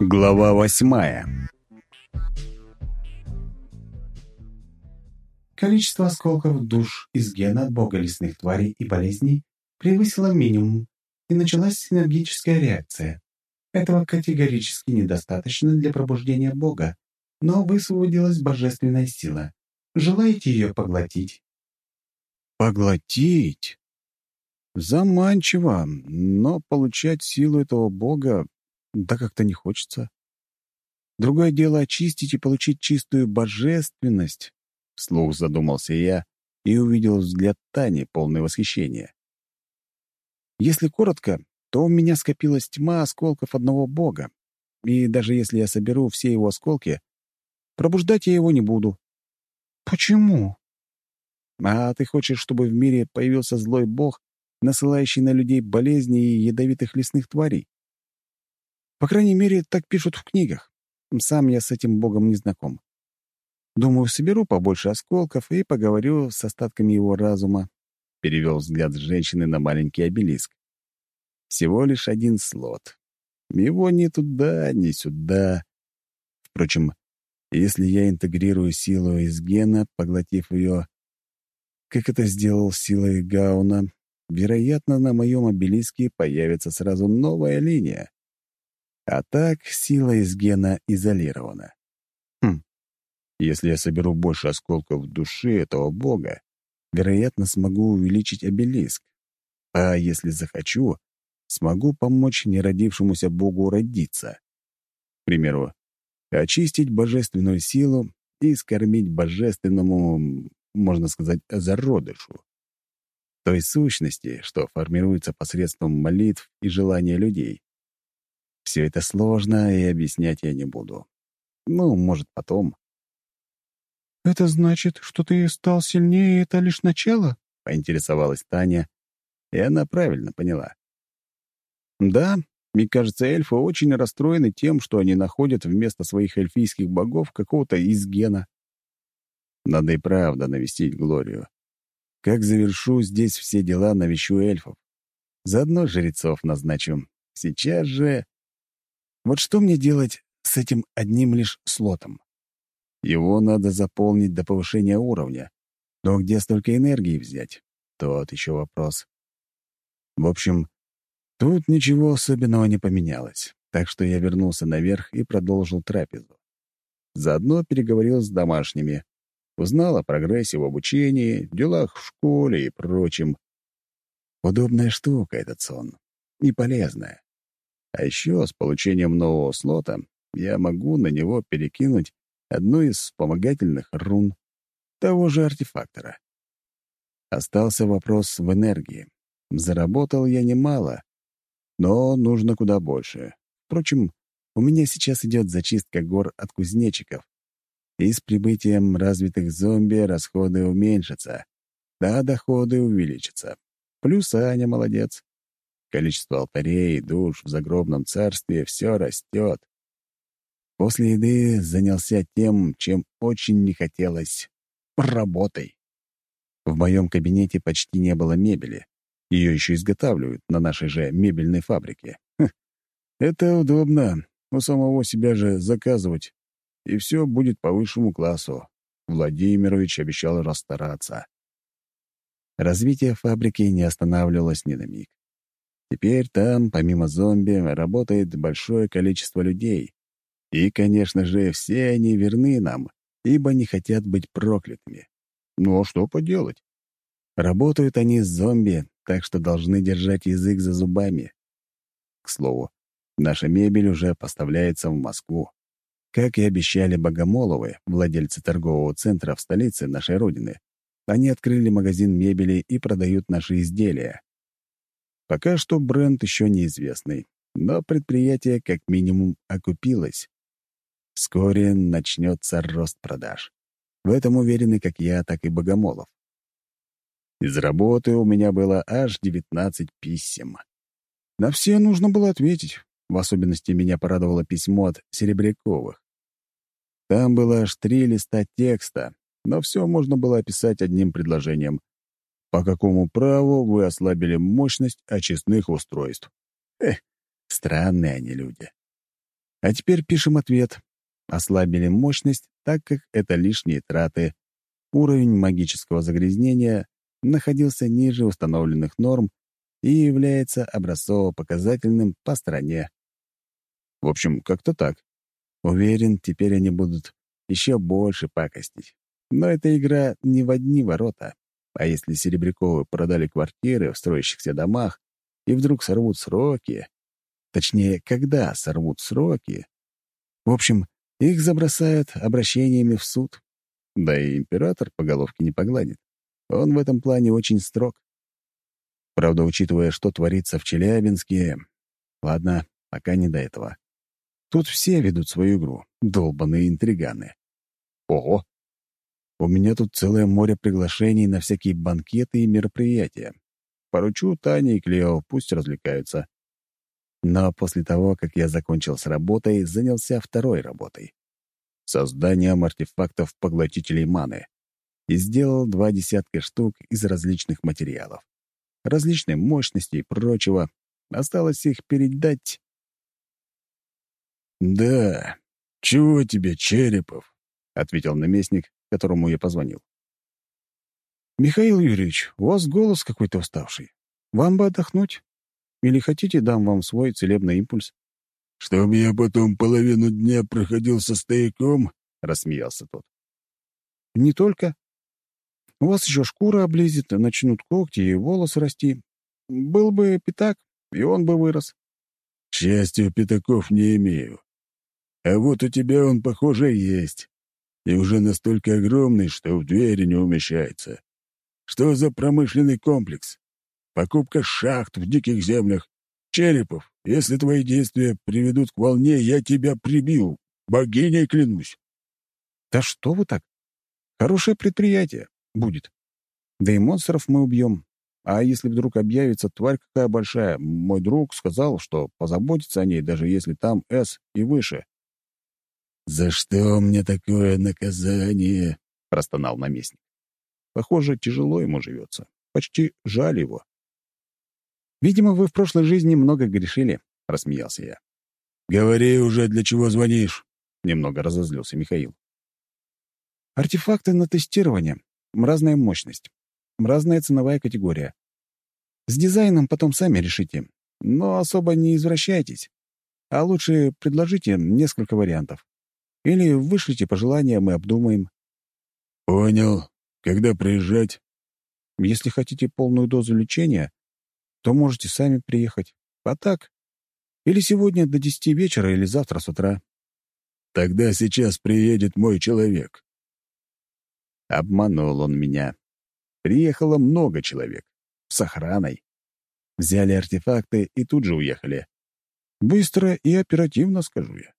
Глава восьмая Количество осколков душ из гена бога лесных тварей и болезней превысило минимум, и началась синергическая реакция. Этого категорически недостаточно для пробуждения бога, но высвободилась божественная сила. Желаете ее поглотить? Поглотить? Заманчиво, но получать силу этого бога да как-то не хочется. Другое дело очистить и получить чистую божественность. Вслух задумался я и увидел взгляд Тани, полный восхищения. Если коротко, то у меня скопилась тьма осколков одного бога, и даже если я соберу все его осколки, пробуждать я его не буду. Почему? А ты хочешь, чтобы в мире появился злой бог, насылающий на людей болезни и ядовитых лесных тварей? По крайней мере, так пишут в книгах. Сам я с этим богом не знаком. Думаю, соберу побольше осколков и поговорю с остатками его разума. Перевел взгляд женщины на маленький обелиск. Всего лишь один слот. Его ни туда, ни сюда. Впрочем, если я интегрирую силу из гена, поглотив ее, как это сделал силой Гауна, вероятно, на моем обелиске появится сразу новая линия. А так сила из гена изолирована. Хм, если я соберу больше осколков души этого бога, вероятно, смогу увеличить обелиск. А если захочу, смогу помочь неродившемуся богу родиться. К примеру, очистить божественную силу и скормить божественному, можно сказать, зародышу. Той сущности, что формируется посредством молитв и желания людей. Все это сложно, и объяснять я не буду. Ну, может, потом. «Это значит, что ты стал сильнее, это лишь начало?» — поинтересовалась Таня, и она правильно поняла. «Да, мне кажется, эльфы очень расстроены тем, что они находят вместо своих эльфийских богов какого-то из гена. Надо и правда навестить Глорию. Как завершу здесь все дела, навещу эльфов. Заодно жрецов назначу. Сейчас же... Вот что мне делать с этим одним лишь слотом? Его надо заполнить до повышения уровня. Но где столько энергии взять? Тот еще вопрос. В общем, тут ничего особенного не поменялось, так что я вернулся наверх и продолжил трапезу. Заодно переговорил с домашними, узнал о прогрессе в обучении, делах в школе и прочем. Удобная штука этот сон. И полезная. А еще с получением нового слота я могу на него перекинуть одну из вспомогательных рун того же артефактора. Остался вопрос в энергии. Заработал я немало, но нужно куда больше. Впрочем, у меня сейчас идет зачистка гор от кузнечиков, и с прибытием развитых зомби расходы уменьшатся, да доходы увеличатся. Плюс Аня молодец. Количество алтарей и душ в загробном царстве все растет. После еды занялся тем, чем очень не хотелось — работой. В моем кабинете почти не было мебели. Ее еще изготавливают на нашей же мебельной фабрике. Хм, это удобно. У самого себя же заказывать. И все будет по высшему классу. Владимирович обещал расстараться. Развитие фабрики не останавливалось ни на миг. Теперь там, помимо зомби, работает большое количество людей. И, конечно же, все они верны нам, ибо не хотят быть проклятыми. Ну а что поделать? Работают они с зомби, так что должны держать язык за зубами. К слову, наша мебель уже поставляется в Москву. Как и обещали Богомоловы, владельцы торгового центра в столице нашей Родины, они открыли магазин мебели и продают наши изделия. Пока что бренд еще неизвестный, но предприятие как минимум окупилось. Вскоре начнется рост продаж. В этом уверены как я, так и Богомолов. Из работы у меня было аж 19 писем. На все нужно было ответить. В особенности меня порадовало письмо от Серебряковых. Там было аж три листа текста, но все можно было описать одним предложением. По какому праву вы ослабили мощность очистных устройств? Эх, странные они люди. А теперь пишем ответ. Ослабили мощность, так как это лишние траты. Уровень магического загрязнения находился ниже установленных норм и является образцово-показательным по стране. В общем, как-то так. Уверен, теперь они будут еще больше пакостить. Но эта игра не в одни ворота. А если Серебряковы продали квартиры в строящихся домах и вдруг сорвут сроки, точнее, когда сорвут сроки, в общем, их забросают обращениями в суд. Да и император по головке не погладит. Он в этом плане очень строг. Правда, учитывая, что творится в Челябинске... Ладно, пока не до этого. Тут все ведут свою игру, долбаные интриганы. Ого! У меня тут целое море приглашений на всякие банкеты и мероприятия. Поручу Тане и Клео, пусть развлекаются. Но после того, как я закончил с работой, занялся второй работой — созданием артефактов-поглотителей маны и сделал два десятка штук из различных материалов. Различной мощности и прочего. Осталось их передать «Да, чего тебе, Черепов?» — ответил наместник, которому я позвонил. «Михаил Юрьевич, у вас голос какой-то уставший. Вам бы отдохнуть. Или хотите, дам вам свой целебный импульс?» «Чтоб я потом половину дня проходил со стояком?» — рассмеялся тот. «Не только. У вас еще шкура облезет, начнут когти и волосы расти. Был бы пятак, и он бы вырос». «К счастью, пятаков не имею. А вот у тебя он, похоже, есть. И уже настолько огромный, что в двери не умещается. Что за промышленный комплекс? Покупка шахт в диких землях. Черепов, если твои действия приведут к волне, я тебя прибью. Богиней клянусь. Да что вы так? Хорошее предприятие будет. Да и монстров мы убьем. А если вдруг объявится тварь какая большая, мой друг сказал, что позаботится о ней, даже если там «С» и выше. «За что мне такое наказание?» — простонал наместник. Похоже, тяжело ему живется. Почти жаль его. «Видимо, вы в прошлой жизни много грешили», — рассмеялся я. «Говори уже, для чего звонишь?» — немного разозлился Михаил. «Артефакты на тестирование. Разная мощность. Разная ценовая категория. С дизайном потом сами решите. Но особо не извращайтесь. А лучше предложите несколько вариантов. Или вышлите пожелания, мы обдумаем». «Понял. Когда приезжать?» «Если хотите полную дозу лечения, то можете сами приехать. А так? Или сегодня до десяти вечера, или завтра с утра». «Тогда сейчас приедет мой человек». Обманул он меня. Приехало много человек. С охраной. Взяли артефакты и тут же уехали. Быстро и оперативно, скажу я.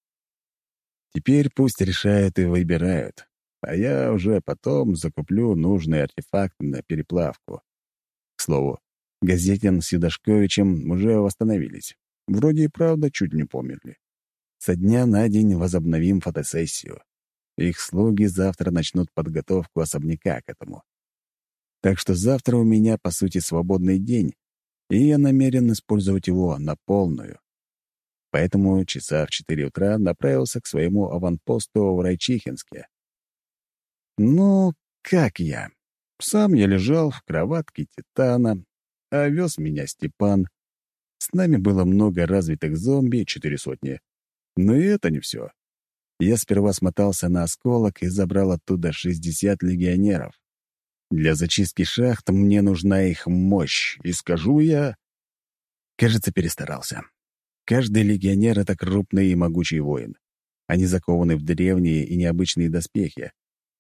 Теперь пусть решают и выбирают, а я уже потом закуплю нужные артефакты на переплавку. К слову, Газетин с Юдашковичем уже восстановились. Вроде и правда чуть не померли. Со дня на день возобновим фотосессию. Их слуги завтра начнут подготовку особняка к этому. Так что завтра у меня, по сути, свободный день, и я намерен использовать его на полную. Поэтому часа в четыре утра направился к своему аванпосту в Райчихинске. Ну, как я? Сам я лежал в кроватке Титана, а вез меня Степан. С нами было много развитых зомби, четыре сотни. Но и это не все. Я сперва смотался на осколок и забрал оттуда 60 легионеров. Для зачистки шахт мне нужна их мощь, и скажу я... Кажется, перестарался. Каждый легионер — это крупный и могучий воин. Они закованы в древние и необычные доспехи.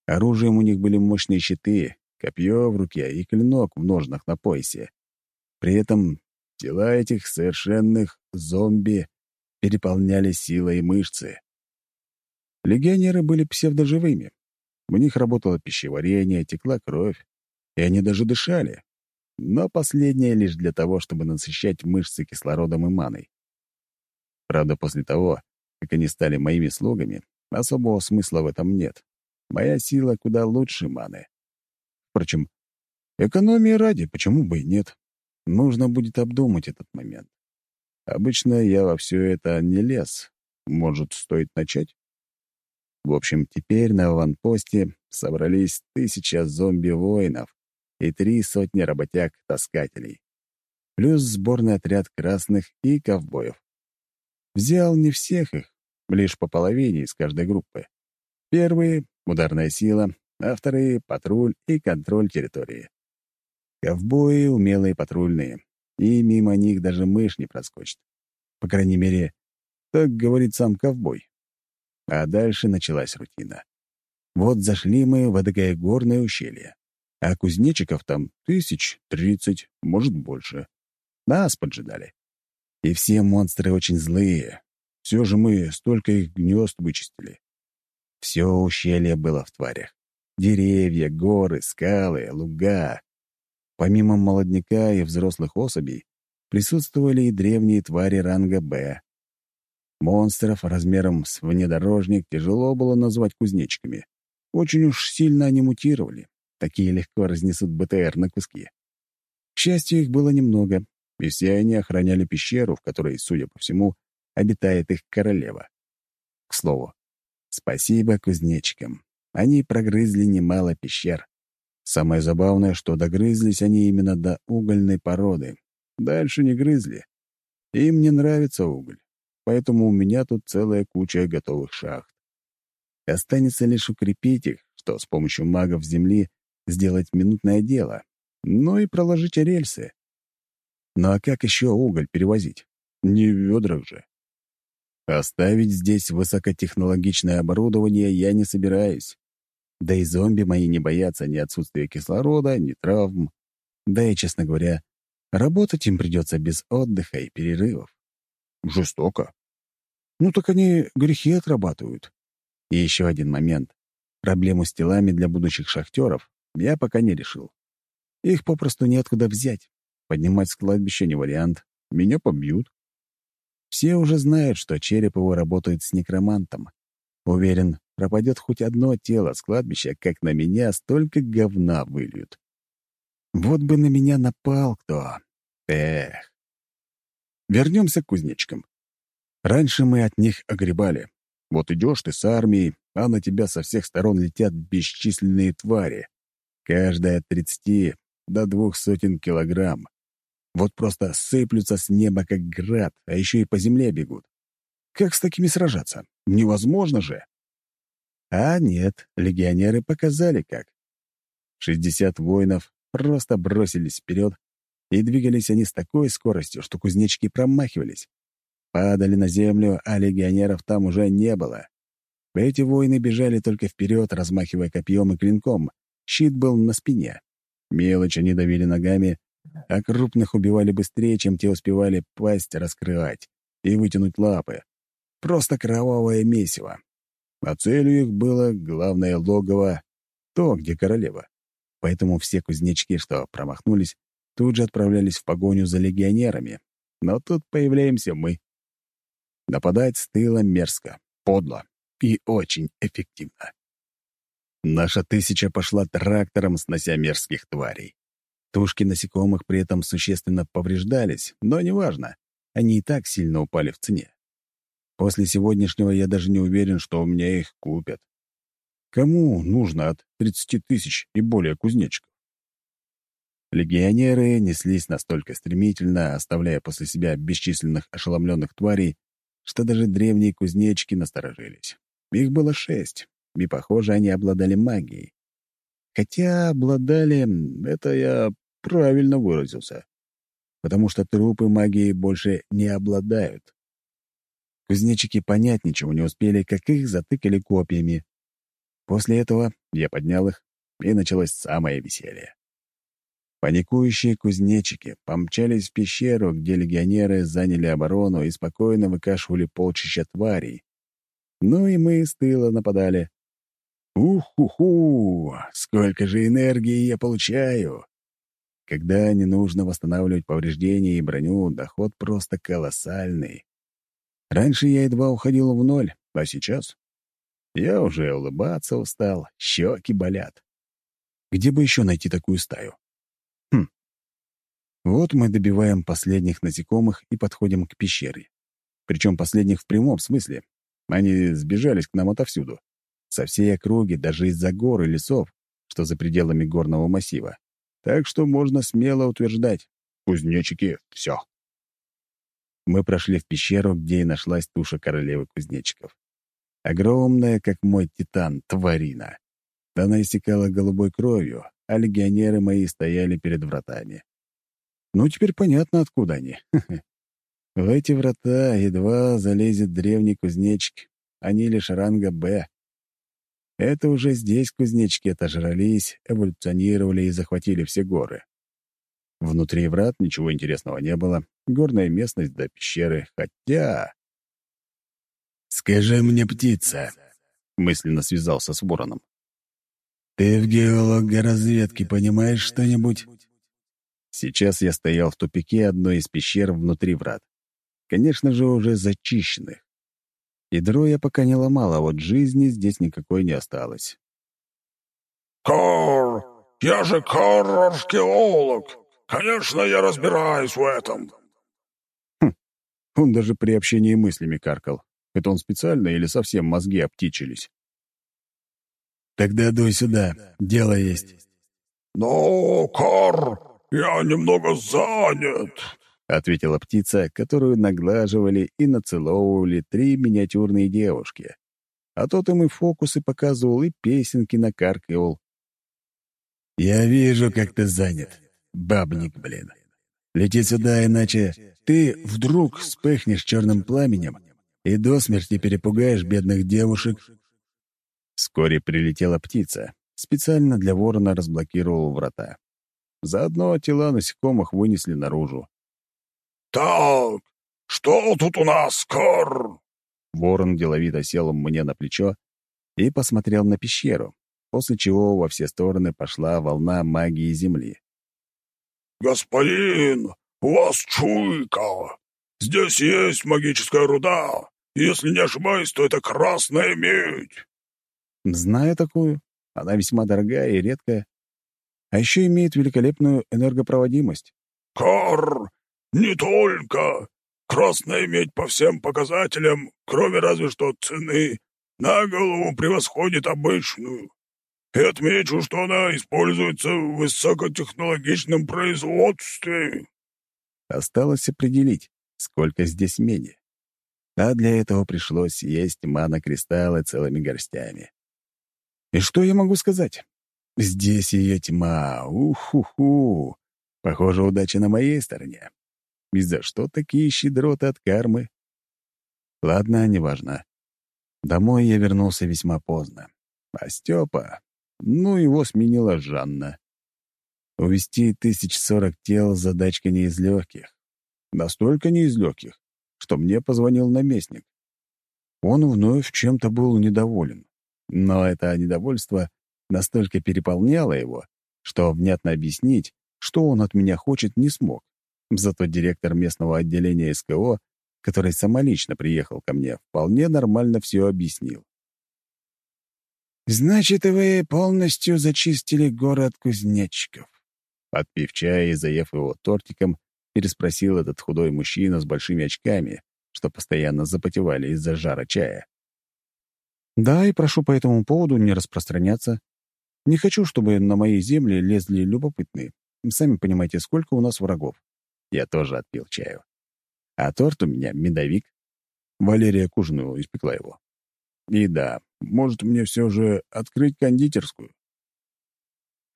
Оружием у них были мощные щиты, копье в руке и клинок в ножнах на поясе. При этом тела этих совершенных зомби переполняли силой мышцы. Легионеры были псевдоживыми. У них работало пищеварение, текла кровь, и они даже дышали. Но последнее лишь для того, чтобы насыщать мышцы кислородом и маной. Правда, после того, как они стали моими слугами, особого смысла в этом нет. Моя сила куда лучше маны. Впрочем, экономии ради, почему бы и нет? Нужно будет обдумать этот момент. Обычно я во все это не лез. Может, стоит начать? В общем, теперь на аванпосте собрались тысяча зомби-воинов и три сотни работяг-таскателей, плюс сборный отряд красных и ковбоев. Взял не всех их, лишь по половине из каждой группы. Первые — ударная сила, а вторые — патруль и контроль территории. Ковбои — умелые патрульные, и мимо них даже мышь не проскочит. По крайней мере, так говорит сам ковбой. А дальше началась рутина. Вот зашли мы в эдакое горное ущелье, а кузнечиков там тысяч тридцать, может, больше. Нас поджидали. И все монстры очень злые. Все же мы столько их гнезд вычистили. Все ущелье было в тварях. Деревья, горы, скалы, луга. Помимо молодняка и взрослых особей, присутствовали и древние твари ранга «Б». Монстров размером с внедорожник тяжело было назвать кузнечиками. Очень уж сильно они мутировали. Такие легко разнесут БТР на куски. К счастью, их было немного, и все они охраняли пещеру, в которой, судя по всему, обитает их королева. К слову, спасибо кузнечикам. Они прогрызли немало пещер. Самое забавное, что догрызлись они именно до угольной породы. Дальше не грызли. Им не нравится уголь, поэтому у меня тут целая куча готовых шахт. Останется лишь укрепить их, что с помощью магов Земли сделать минутное дело, ну и проложить рельсы. Ну а как еще уголь перевозить? Не в ведрах же. Оставить здесь высокотехнологичное оборудование я не собираюсь. Да и зомби мои не боятся ни отсутствия кислорода, ни травм. Да и, честно говоря, работать им придется без отдыха и перерывов. Жестоко. Ну так они грехи отрабатывают. И еще один момент. Проблему с телами для будущих шахтеров я пока не решил. Их попросту неоткуда взять. Поднимать с кладбища не вариант. Меня побьют. Все уже знают, что череп его работает с некромантом. Уверен, пропадет хоть одно тело с кладбища, как на меня столько говна выльют. Вот бы на меня напал кто. Эх. Вернемся к кузнечикам. Раньше мы от них огребали. Вот идешь ты с армией, а на тебя со всех сторон летят бесчисленные твари. Каждая от тридцати до двух сотен килограмм. Вот просто сыплются с неба, как град, а еще и по земле бегут. Как с такими сражаться? Невозможно же. А нет, легионеры показали как. Шестьдесят воинов просто бросились вперед, и двигались они с такой скоростью, что кузнечики промахивались. Падали на землю, а легионеров там уже не было. Эти воины бежали только вперед, размахивая копьем и клинком. Щит был на спине. Мелочь они давили ногами, а крупных убивали быстрее, чем те успевали пасть раскрывать и вытянуть лапы. Просто кровавое месиво. А целью их было главное логово, то, где королева. Поэтому все кузнечки, что промахнулись, тут же отправлялись в погоню за легионерами. Но тут появляемся мы. Нападать с тыла мерзко, подло и очень эффективно. Наша тысяча пошла трактором, снося мерзких тварей. Тушки насекомых при этом существенно повреждались, но неважно, они и так сильно упали в цене. После сегодняшнего я даже не уверен, что у меня их купят. Кому нужно от 30 тысяч и более кузнечиков? Легионеры неслись настолько стремительно, оставляя после себя бесчисленных ошеломленных тварей, что даже древние кузнечики насторожились. Их было шесть, и, похоже, они обладали магией. Хотя обладали — это я правильно выразился. Потому что трупы магии больше не обладают. Кузнечики понять ничего не успели, как их затыкали копьями. После этого я поднял их, и началось самое веселье. Паникующие кузнечики помчались в пещеру, где легионеры заняли оборону и спокойно выкашивали полчища тварей. Ну и мы с тыла нападали. Ух-ху-ху! Сколько же энергии я получаю! Когда не нужно восстанавливать повреждения и броню, доход просто колоссальный. Раньше я едва уходил в ноль, а сейчас? Я уже улыбаться устал, щеки болят. Где бы еще найти такую стаю? Вот мы добиваем последних насекомых и подходим к пещере. Причем последних в прямом смысле. Они сбежались к нам отовсюду. Со всей округи, даже из-за гор и лесов, что за пределами горного массива. Так что можно смело утверждать. Кузнечики — все. Мы прошли в пещеру, где и нашлась туша королевы кузнечиков. Огромная, как мой титан, тварина. Она истекала голубой кровью, а легионеры мои стояли перед вратами. Ну, теперь понятно, откуда они. В эти врата едва залезет древний кузнечик. Они лишь ранга «Б». Это уже здесь кузнечики отожрались, эволюционировали и захватили все горы. Внутри врат ничего интересного не было. Горная местность до пещеры. Хотя... «Скажи мне, птица», — мысленно связался с вороном. «Ты в геологоразведке понимаешь что-нибудь?» Сейчас я стоял в тупике одной из пещер внутри врат. Конечно же, уже зачищенных. Ядро я пока не ломал, а вот жизни здесь никакой не осталось. «Кор! Я же кор-археолог! Конечно, я разбираюсь в этом!» Хм, он даже при общении мыслями каркал. Это он специально или совсем мозги обтичились? «Тогда дуй сюда, дело есть». «Но, Кор, я немного занят», — ответила птица, которую наглаживали и нацеловывали три миниатюрные девушки. А тот им и фокусы показывал, и песенки накаркивал. «Я вижу, как ты занят, бабник, блин. Лети сюда, иначе ты вдруг вспыхнешь черным пламенем и до смерти перепугаешь бедных девушек». Вскоре прилетела птица. Специально для ворона разблокировал врата. Заодно тела насекомых вынесли наружу. «Так, что тут у нас, Кор?» Ворон деловито сел мне на плечо и посмотрел на пещеру, после чего во все стороны пошла волна магии Земли. «Господин, у вас чуйка. Здесь есть магическая руда. Если не ошибаюсь, то это красная медь». «Знаю такую. Она весьма дорогая и редкая. А еще имеет великолепную энергопроводимость». «Кар, не только. Красная медь по всем показателям, кроме разве что цены, на голову превосходит обычную. И отмечу, что она используется в высокотехнологичном производстве». Осталось определить, сколько здесь меди. А для этого пришлось есть мана-кристаллы целыми горстями. И что я могу сказать? Здесь ее тьма. Уху-ху. Похоже, удача на моей стороне. И за что такие щедроты от кармы? Ладно, неважно. Домой я вернулся весьма поздно. А Степа... Ну, его сменила Жанна. Увести тысяч сорок тел — задачка не из легких. Настолько не из легких, что мне позвонил наместник. Он вновь чем-то был недоволен. Но это недовольство настолько переполняло его, что внятно объяснить, что он от меня хочет, не смог. Зато директор местного отделения СКО, который самолично приехал ко мне, вполне нормально все объяснил. «Значит, вы полностью зачистили город кузнечиков?» Отпив чая и заев его тортиком, переспросил этот худой мужчина с большими очками, что постоянно запотевали из-за жара чая. «Да, и прошу по этому поводу не распространяться. Не хочу, чтобы на мои земли лезли любопытные. Сами понимаете, сколько у нас врагов. Я тоже отпил чаю. А торт у меня медовик. Валерия к ужину испекла его. И да, может, мне все же открыть кондитерскую?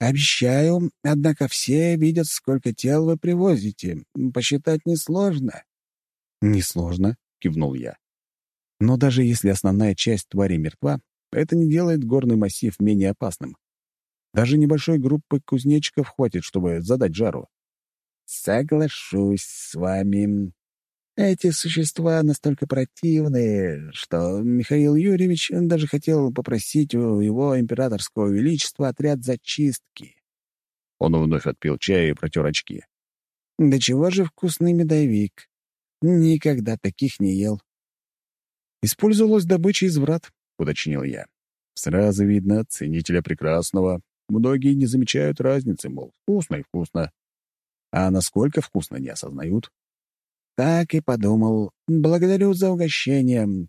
«Обещаю, однако все видят, сколько тел вы привозите. Посчитать несложно». «Несложно», — кивнул я. «Но даже если основная часть твари мертва, это не делает горный массив менее опасным. Даже небольшой группы кузнечиков хватит, чтобы задать жару. Соглашусь с вами. Эти существа настолько противные, что Михаил Юрьевич даже хотел попросить у его императорского величества отряд зачистки. Он вновь отпил чай и протер очки. «Да чего же вкусный медовик? Никогда таких не ел». Использовалась добыча из врат. — уточнил я. «Сразу видно ценителя прекрасного. Многие не замечают разницы, мол, вкусно и вкусно. А насколько вкусно не осознают. Так и подумал. Благодарю за угощение.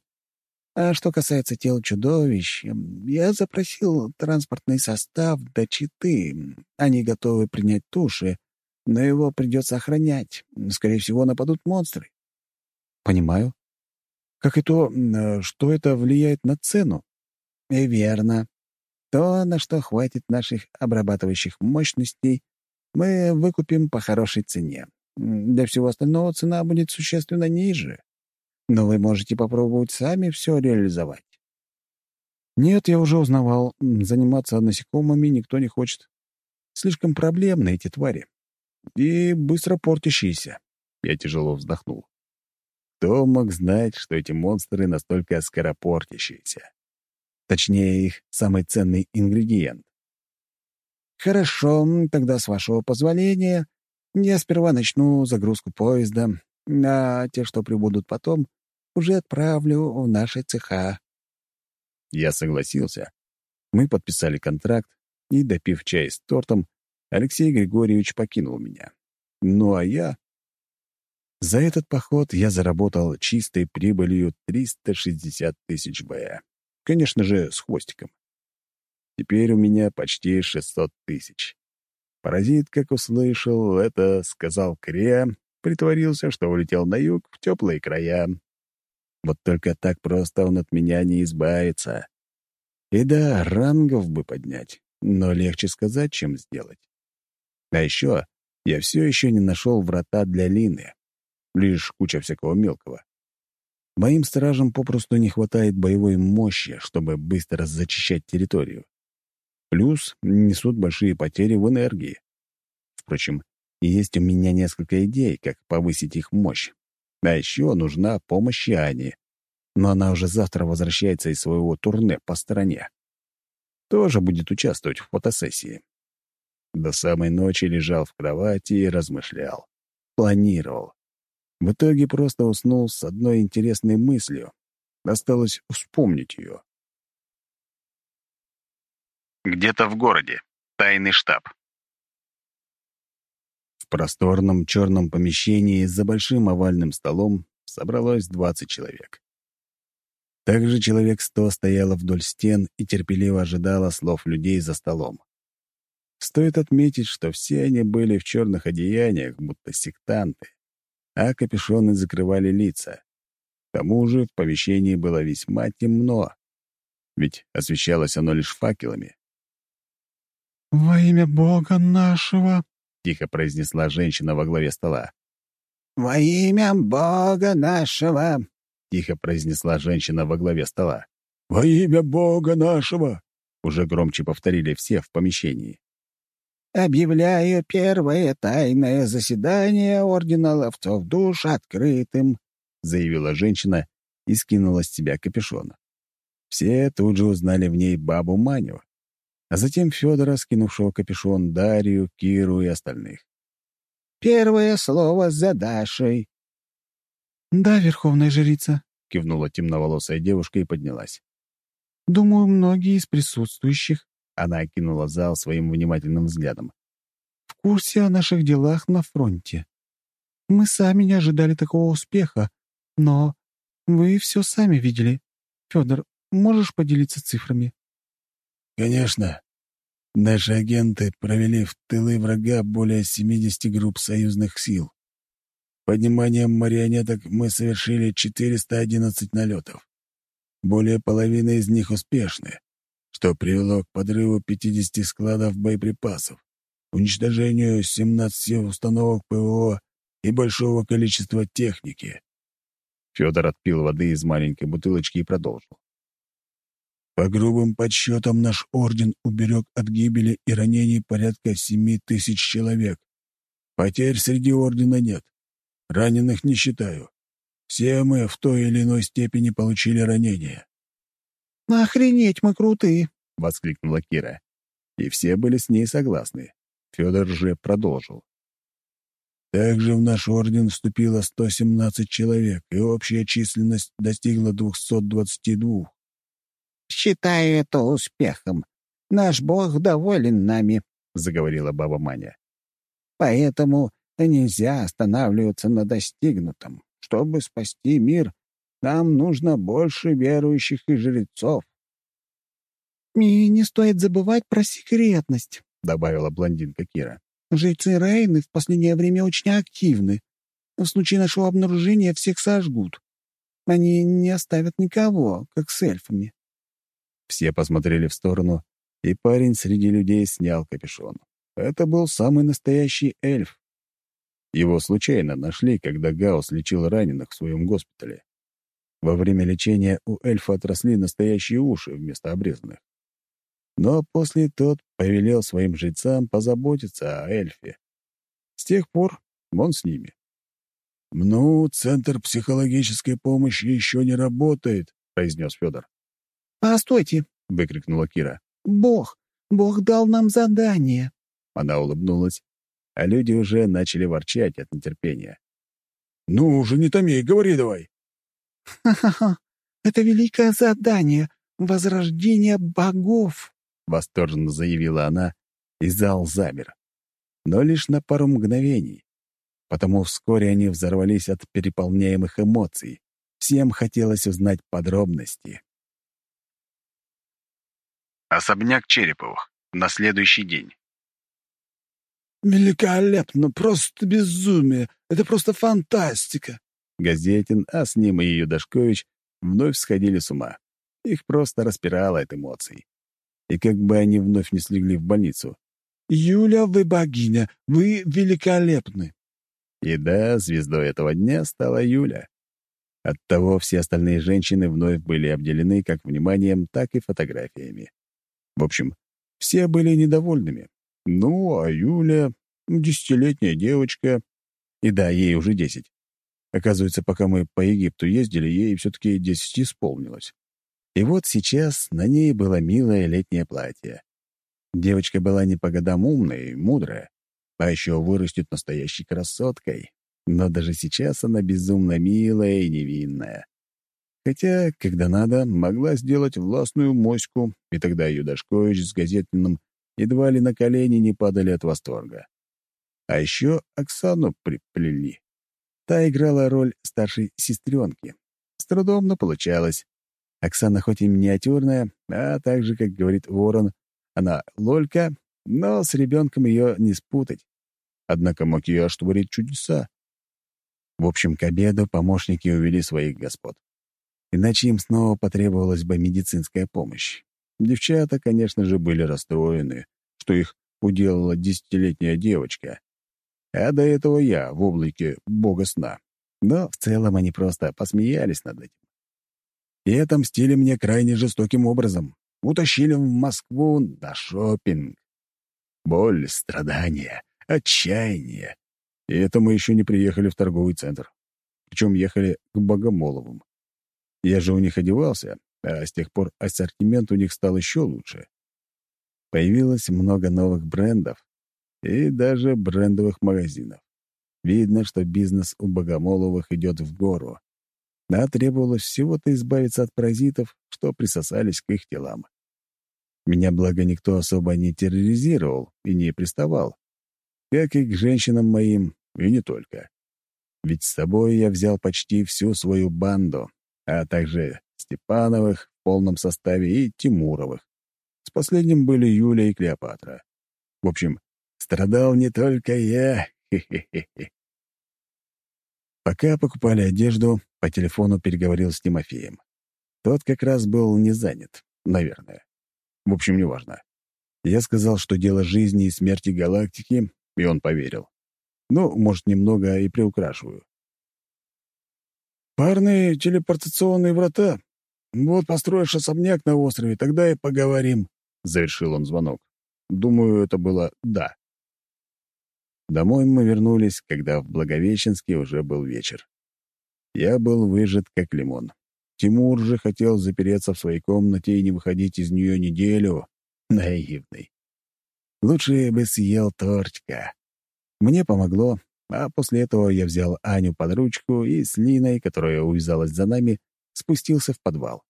А что касается тел чудовищ, я запросил транспортный состав до Читы. Они готовы принять туши, но его придется охранять. Скорее всего, нападут монстры. Понимаю. Как и то, э, что это влияет на цену. И верно. То, на что хватит наших обрабатывающих мощностей, мы выкупим по хорошей цене. Для всего остального цена будет существенно ниже. Но вы можете попробовать сами все реализовать. Нет, я уже узнавал, заниматься насекомыми никто не хочет. Слишком проблемны эти твари. И быстро портящиеся. Я тяжело вздохнул. Кто мог знать, что эти монстры настолько скоропортящиеся? Точнее, их самый ценный ингредиент. Хорошо, тогда, с вашего позволения, я сперва начну загрузку поезда, а те, что прибудут потом, уже отправлю в наши цеха». Я согласился. Мы подписали контракт, и, допив чай с тортом, Алексей Григорьевич покинул меня. Ну а я... За этот поход я заработал чистой прибылью 360 тысяч Б. Конечно же, с хвостиком. Теперь у меня почти 600 тысяч. Паразит, как услышал, это сказал Кре, притворился, что улетел на юг в теплые края. Вот только так просто он от меня не избавится. И да, рангов бы поднять, но легче сказать, чем сделать. А еще я все еще не нашел врата для Лины. Лишь куча всякого мелкого. Моим стражам попросту не хватает боевой мощи, чтобы быстро зачищать территорию. Плюс несут большие потери в энергии. Впрочем, есть у меня несколько идей, как повысить их мощь. А еще нужна помощь Ани. Но она уже завтра возвращается из своего турне по стране. Тоже будет участвовать в фотосессии. До самой ночи лежал в кровати и размышлял. Планировал. В итоге просто уснул с одной интересной мыслью. Осталось вспомнить ее. Где-то в городе. Тайный штаб. В просторном черном помещении за большим овальным столом собралось 20 человек. Также человек сто стояло вдоль стен и терпеливо ожидало слов людей за столом. Стоит отметить, что все они были в черных одеяниях, будто сектанты, а капюшоны закрывали лица. К тому же в помещении было весьма темно, ведь освещалось оно лишь факелами. «Во имя Бога нашего!» — тихо произнесла женщина во главе стола. «Во имя Бога нашего!» — тихо произнесла женщина во главе стола. «Во имя Бога нашего!» — уже громче повторили все в помещении. «Объявляю первое тайное заседание Ордена Ловцов Душ открытым», — заявила женщина и скинула с себя капюшон. Все тут же узнали в ней бабу Маню, а затем Федора, скинувшего капюшон, Дарью, Киру и остальных. «Первое слово за Дашей». «Да, верховная жрица», — кивнула темноволосая девушка и поднялась. «Думаю, многие из присутствующих...» — она окинула зал своим внимательным взглядом. «В курсе о наших делах на фронте. Мы сами не ожидали такого успеха, но вы все сами видели. Федор, можешь поделиться цифрами?» «Конечно. Наши агенты провели в тылы врага более 70 групп союзных сил. Подниманием марионеток мы совершили 411 налетов. Более половины из них успешны, что привело к подрыву 50 складов боеприпасов, уничтожению 17 установок ПВО и большого количества техники. Федор отпил воды из маленькой бутылочки и продолжил. По грубым подсчетам, наш орден уберег от гибели и ранений порядка семи тысяч человек. Потерь среди ордена нет. Раненых не считаю. Все мы в той или иной степени получили ранения. «Охренеть, мы крутые!» — воскликнула Кира. И все были с ней согласны. Федор же продолжил. Также в наш орден вступило 117 человек, и общая численность достигла 222. считаю это успехом. Наш Бог доволен нами», — заговорила баба Маня. «Поэтому нельзя останавливаться на достигнутом. Чтобы спасти мир, нам нужно больше верующих и жрецов». «И не стоит забывать про секретность», — добавила блондинка Кира. «Жрецы Рейны в последнее время очень активны. В случае нашего обнаружения всех сожгут. Они не оставят никого, как с эльфами». Все посмотрели в сторону, и парень среди людей снял капюшон. Это был самый настоящий эльф. Его случайно нашли, когда Гаус лечил раненых в своем госпитале. Во время лечения у эльфа отросли настоящие уши вместо обрезанных. Но после тот повелел своим жрецам позаботиться о эльфе. С тех пор он с ними. «Ну, центр психологической помощи еще не работает», — произнес Федор. «Постойте!» — выкрикнула Кира. «Бог! Бог дал нам задание!» Она улыбнулась, а люди уже начали ворчать от нетерпения. «Ну уже не томи, говори давай!» «Ха-ха-ха! Это великое задание — возрождение богов!» — восторженно заявила она, и зал замер. Но лишь на пару мгновений. Потому вскоре они взорвались от переполняемых эмоций. Всем хотелось узнать подробности. Особняк Череповых. На следующий день. «Великолепно! Просто безумие! Это просто фантастика!» Газетин, а с ним и Юдашкович вновь сходили с ума. Их просто распирало от эмоций. И как бы они вновь не слегли в больницу. «Юля, вы богиня! Вы великолепны!» И да, звездой этого дня стала Юля. Оттого все остальные женщины вновь были обделены как вниманием, так и фотографиями. В общем, все были недовольными. Ну, а Юля — десятилетняя девочка. И да, ей уже десять. Оказывается, пока мы по Египту ездили, ей все-таки десять исполнилось. И вот сейчас на ней было милое летнее платье. Девочка была не по годам умная и мудрая, а еще вырастет настоящей красоткой. Но даже сейчас она безумно милая и невинная. Хотя, когда надо, могла сделать властную моську, и тогда Юдашкович с Газетиным едва ли на колени не падали от восторга. А еще Оксану приплели. Та играла роль старшей сестренки. С трудом, но получалось. Оксана хоть и миниатюрная, а также, как говорит Ворон, она лолька, но с ребенком ее не спутать. Однако макияж творит чудеса. В общем, к обеду помощники увели своих господ иначе им снова потребовалась бы медицинская помощь. Девчата, конечно же, были расстроены, что их уделала десятилетняя девочка. А до этого я в облаке бога сна. Но в целом они просто посмеялись над этим. И отомстили мне крайне жестоким образом. Утащили в Москву на шопинг. Боль, страдания, отчаяние. И это мы еще не приехали в торговый центр. Причем ехали к Богомоловым. Я же у них одевался, а с тех пор ассортимент у них стал еще лучше. Появилось много новых брендов и даже брендовых магазинов. Видно, что бизнес у Богомоловых идет в гору. А требовалось всего-то избавиться от паразитов, что присосались к их телам. Меня, благо, никто особо не терроризировал и не приставал. Как и к женщинам моим, и не только. Ведь с собой я взял почти всю свою банду, а также Степановых в полном составе и Тимуровых. С последним были Юля и Клеопатра. В общем, страдал не только я. Пока покупали одежду, по телефону переговорил с Тимофеем. Тот как раз был не занят, наверное. В общем, неважно. Я сказал, что дело жизни и смерти галактики, и он поверил. Ну, может, немного и приукрашиваю. «Парные телепортационные врата. Вот построишь особняк на острове, тогда и поговорим», — завершил он звонок. Думаю, это было «да». Домой мы вернулись, когда в Благовещенске уже был вечер. Я был выжат, как лимон. Тимур же хотел запереться в своей комнате и не выходить из нее неделю. Наивный. Лучше бы съел тортика. Мне помогло, а после этого я взял Аню под ручку и с Линой, которая увязалась за нами, спустился в подвал.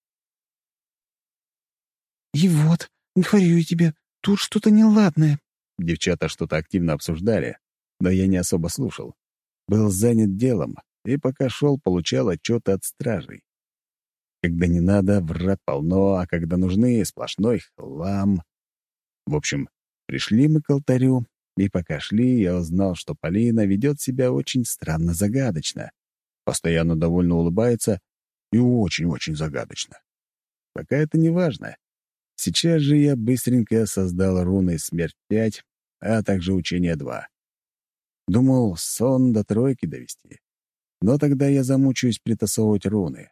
«И вот, говорю я тебе, тут что-то неладное». Девчата что-то активно обсуждали, но я не особо слушал. Был занят делом, и пока шел, получал отчеты от стражей. Когда не надо, врат полно, а когда нужны — сплошной хлам. В общем, пришли мы к алтарю, и пока шли, я узнал, что Полина ведет себя очень странно загадочно. Постоянно довольно улыбается и очень-очень загадочно. Пока это не важно. Сейчас же я быстренько создал руны «Смерть-5», а также «Учение 2». Думал, сон до тройки довести. Но тогда я замучаюсь притасовывать руны.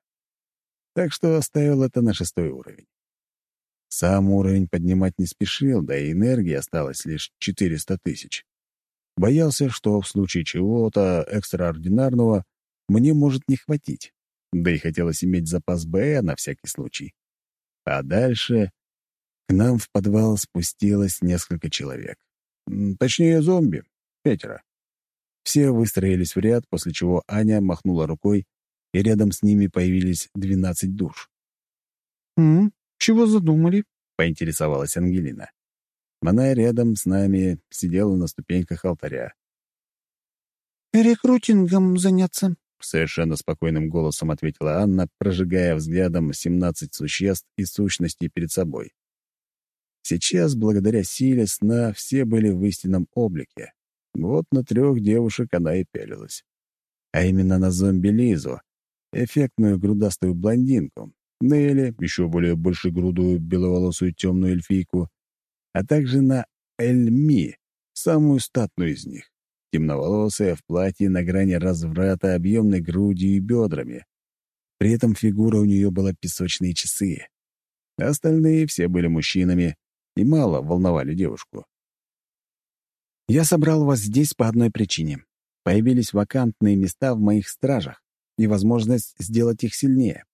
Так что оставил это на шестой уровень. Сам уровень поднимать не спешил, да и энергии осталось лишь 400 тысяч. Боялся, что в случае чего-то экстраординарного мне может не хватить. Да и хотелось иметь запас Б на всякий случай. А дальше к нам в подвал спустилось несколько человек. Точнее, зомби. Пятеро. Все выстроились в ряд, после чего Аня махнула рукой, и рядом с ними появились двенадцать душ. «М? Чего задумали?» — поинтересовалась Ангелина. Она рядом с нами сидела на ступеньках алтаря. «Рекрутингом заняться», — совершенно спокойным голосом ответила Анна, прожигая взглядом семнадцать существ и сущностей перед собой. Сейчас, благодаря силе сна, все были в истинном облике. Вот на трех девушек она и пялилась. А именно на зомби Лизу, эффектную грудастую блондинку, Нелли, еще более большегрудую беловолосую темную эльфийку, а также на Эльми, самую статную из них, темноволосая в платье на грани разврата объемной грудью и бедрами. При этом фигура у нее была песочные часы. Остальные все были мужчинами и мало волновали девушку. Я собрал вас здесь по одной причине. Появились вакантные места в моих стражах и возможность сделать их сильнее.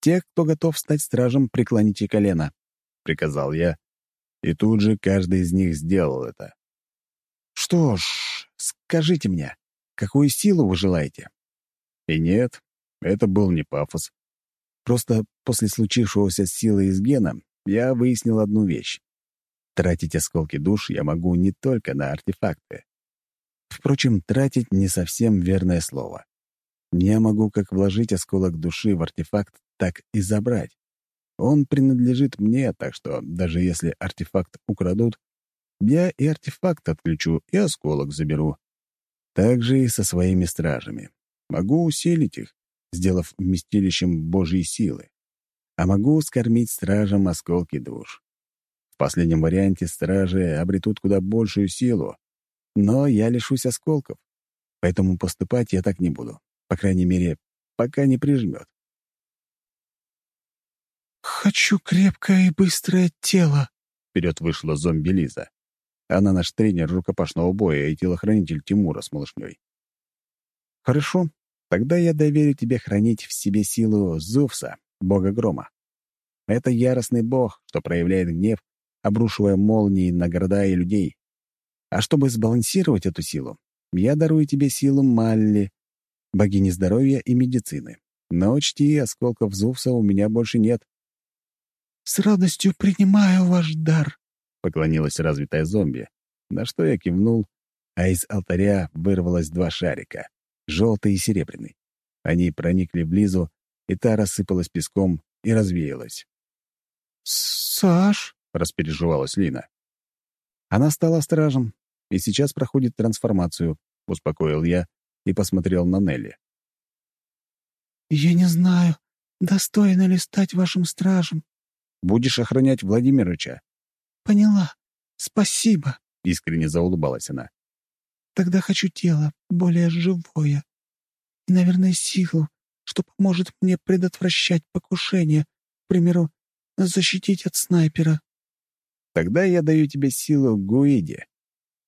Те, кто готов стать стражем, преклоните колено», — приказал я, и тут же каждый из них сделал это. «Что ж, скажите мне, какую силу вы желаете?» И нет, это был не пафос. Просто после случившегося с силой из гена я выяснил одну вещь. Тратить осколки душ я могу не только на артефакты. Впрочем, тратить не совсем верное слово. Я могу как вложить осколок души в артефакт, так и забрать. Он принадлежит мне, так что даже если артефакт украдут, я и артефакт отключу, и осколок заберу. Так же и со своими стражами. Могу усилить их, сделав вместилищем Божьей силы. А могу скормить стражам осколки душ. В последнем варианте стражи обретут куда большую силу, но я лишусь осколков, поэтому поступать я так не буду. По крайней мере, пока не прижмет. «Хочу крепкое и быстрое тело», — вперед вышла зомби Лиза. Она наш тренер рукопашного боя и телохранитель Тимура с малышней. «Хорошо, тогда я доверю тебе хранить в себе силу Зувса, бога грома. Это яростный бог, что проявляет гнев, обрушивая молнии на города и людей. А чтобы сбалансировать эту силу, я дарую тебе силу Малли, богини здоровья и медицины. Но учти, осколков Зувса у меня больше нет. «С радостью принимаю ваш дар», — поклонилась развитая зомби, на что я кивнул, а из алтаря вырвалось два шарика — желтый и серебряный. Они проникли в Лизу, и та рассыпалась песком и развеялась. «Саш», — распереживалась Лина. Она стала стражем и сейчас проходит трансформацию, — успокоил я и посмотрел на Нелли. «Я не знаю, достойно ли стать вашим стражем», Будешь охранять Владимировича». «Поняла. Спасибо», — искренне заулыбалась она. «Тогда хочу тело, более живое. И, наверное, силу, что поможет мне предотвращать покушение, к примеру, защитить от снайпера». «Тогда я даю тебе силу Гуиди,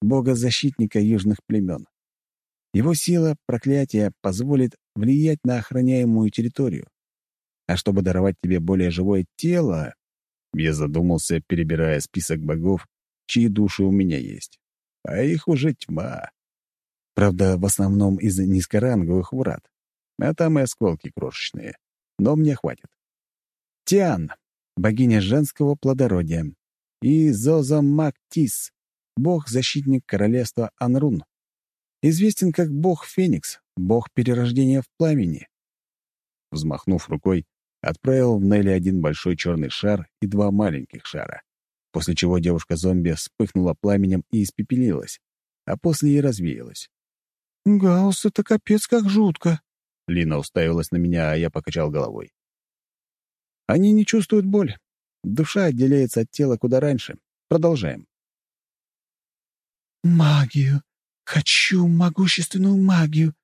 бога-защитника южных племен. Его сила, проклятия, позволит влиять на охраняемую территорию. А чтобы даровать тебе более живое тело, я задумался, перебирая список богов, чьи души у меня есть. А их уже тьма. Правда, в основном из низкоранговых врат. А там и осколки крошечные. Но мне хватит. Тиан. богиня женского плодородия, и Зозамактис, бог-защитник королевства Анрун. Известен как бог Феникс, бог перерождения в пламени. Взмахнув рукой, отправил в Нелли один большой черный шар и два маленьких шара, после чего девушка-зомби вспыхнула пламенем и испепелилась, а после и развеялась. «Гаусс, это капец как жутко!» Лина уставилась на меня, а я покачал головой. «Они не чувствуют боль. Душа отделяется от тела куда раньше. Продолжаем». «Магию. Хочу могущественную магию,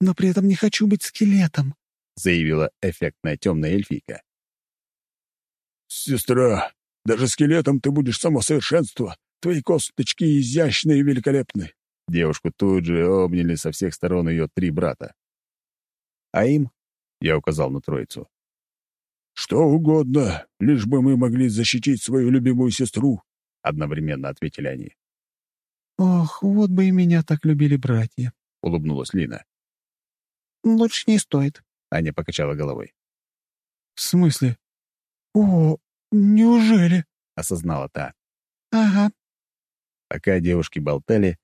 но при этом не хочу быть скелетом», — заявила эффектная темная эльфийка. «Сестра, даже скелетом ты будешь само совершенство. Твои косточки изящные и великолепны». Девушку тут же обняли со всех сторон ее три брата. «А им?» — я указал на троицу. «Что угодно, лишь бы мы могли защитить свою любимую сестру», — одновременно ответили они. «Ох, вот бы и меня так любили братья», — улыбнулась Лина. «Лучше не стоит», — Аня покачала головой. «В смысле? О, неужели?» — осознала та. «Ага». Пока девушки болтали,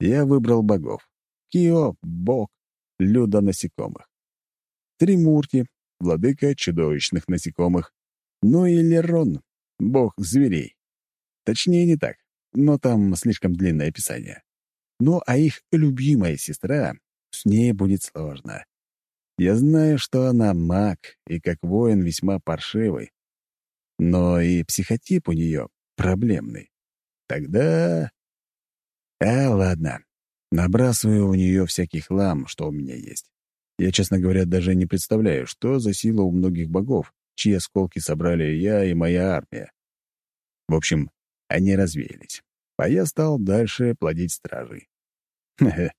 я выбрал богов. Кио — бог, Люда — насекомых. Тримурти — владыка чудовищных насекомых. Ну и Лерон — бог зверей. Точнее, не так, но там слишком длинное описание. Ну, а их любимая сестра, с ней будет сложно. Я знаю, что она маг и как воин весьма паршивый. Но и психотип у нее проблемный. Тогда... А, ладно. Набрасываю у нее всякий хлам, что у меня есть. Я, честно говоря, даже не представляю, что за сила у многих богов, чьи осколки собрали я и моя армия. В общем, они развеялись, а я стал дальше плодить. Хе-хе.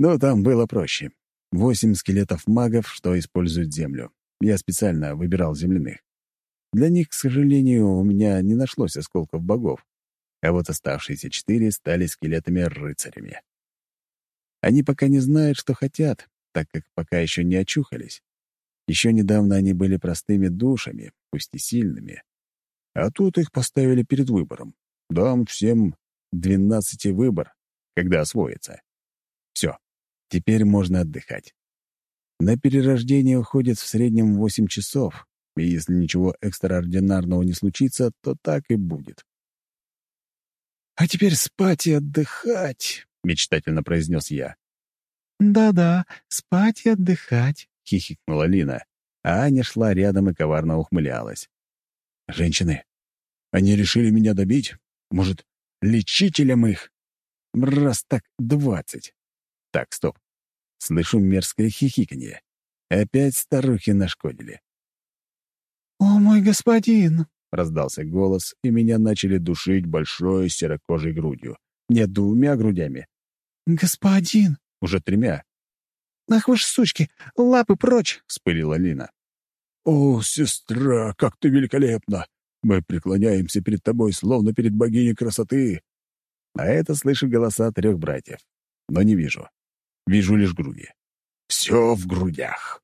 Но там было проще. Восемь скелетов магов, что используют землю. Я специально выбирал земляных. Для них, к сожалению, у меня не нашлось осколков богов, а вот оставшиеся четыре стали скелетами-рыцарями. Они пока не знают, что хотят, так как пока еще не очухались. Еще недавно они были простыми душами, пусть и сильными. А тут их поставили перед выбором. Дам всем двенадцати выбор, когда освоится. Все, теперь можно отдыхать. На перерождение уходит в среднем восемь часов, и если ничего экстраординарного не случится, то так и будет. «А теперь спать и отдыхать», — мечтательно произнес я. «Да-да, спать и отдыхать», — хихикнула Лина, а Аня шла рядом и коварно ухмылялась. «Женщины, они решили меня добить? Может, лечителем их? Раз так двадцать. Так, стоп. Слышу мерзкое хихиканье. Опять старухи нашкодили. «О, мой господин!» — раздался голос, и меня начали душить большой серокожей грудью. Нет, двумя грудями. «Господин!» Уже тремя. «Ах вы ж сучки! Лапы прочь!» — вспылила Лина. «О, сестра, как ты великолепна! Мы преклоняемся перед тобой, словно перед богиней красоты!» А это слышу голоса трех братьев. Но не вижу. Вижу лишь груди. «Все в грудях!»